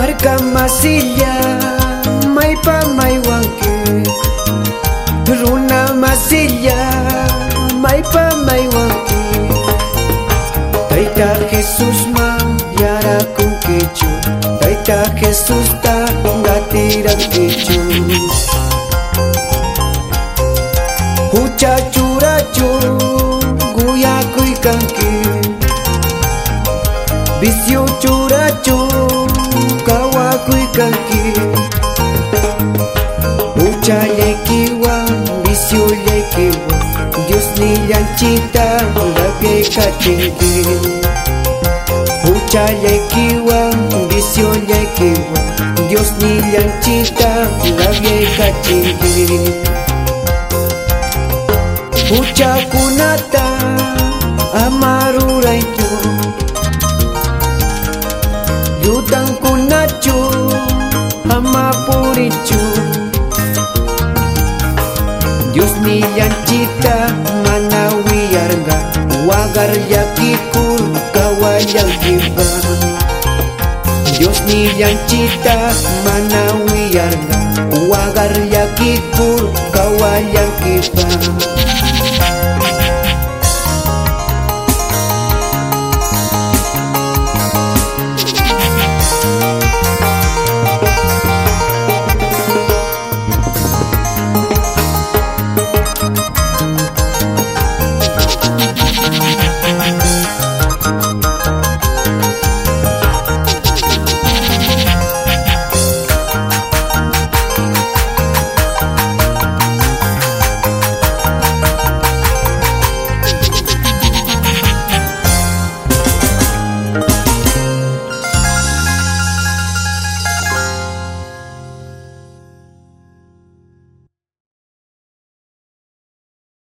marka masilla maypa maywanki runa masilla mai maywanki taita Jesús ma yarakunkichu taita Jesús ta Bisyo churachu Kawa kuy kanki Hucha lekiwa Bisyo lekiwa Dios nilang cita Lagay katingin Hucha lekiwa Bisyo lekiwa Dios nilang cita Lagay katingin Pucha kunata amaruray Dang kunacu, hama puricu. Dios ni cita mana wiyarga wagar yakikul kawayang iba Dios ni cita mana wiyarga wagar yakikul kawayang iba